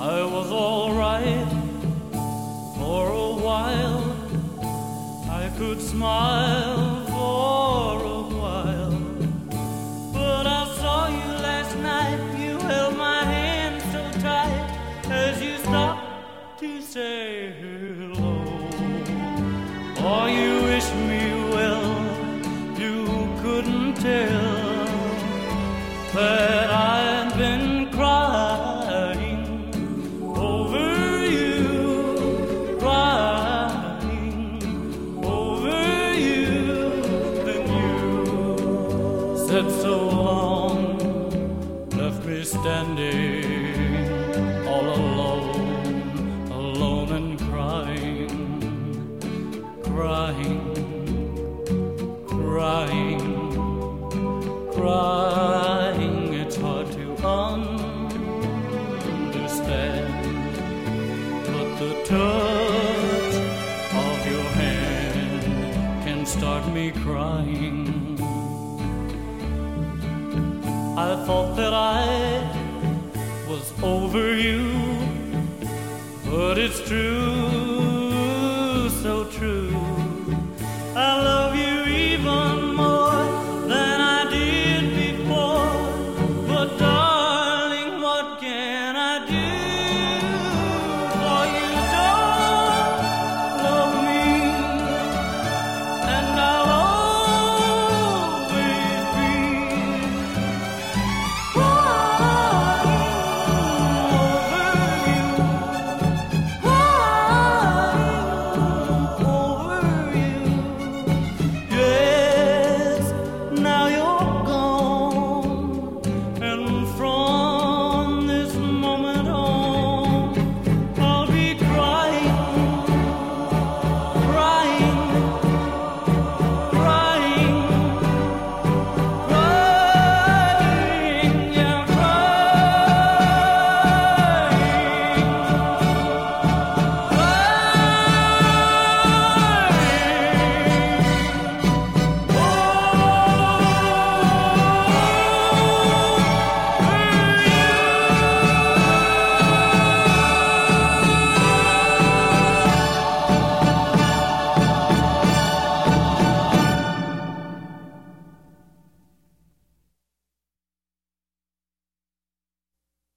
I was alright for a while. I could smile for a while. But I saw you last night. You held my hand so tight as you stopped to say me standing all alone, alone and crying, crying, crying, crying. It's hard to understand, but the touch of your hand can start me crying. I thought that I was over you, but it's true, so true. I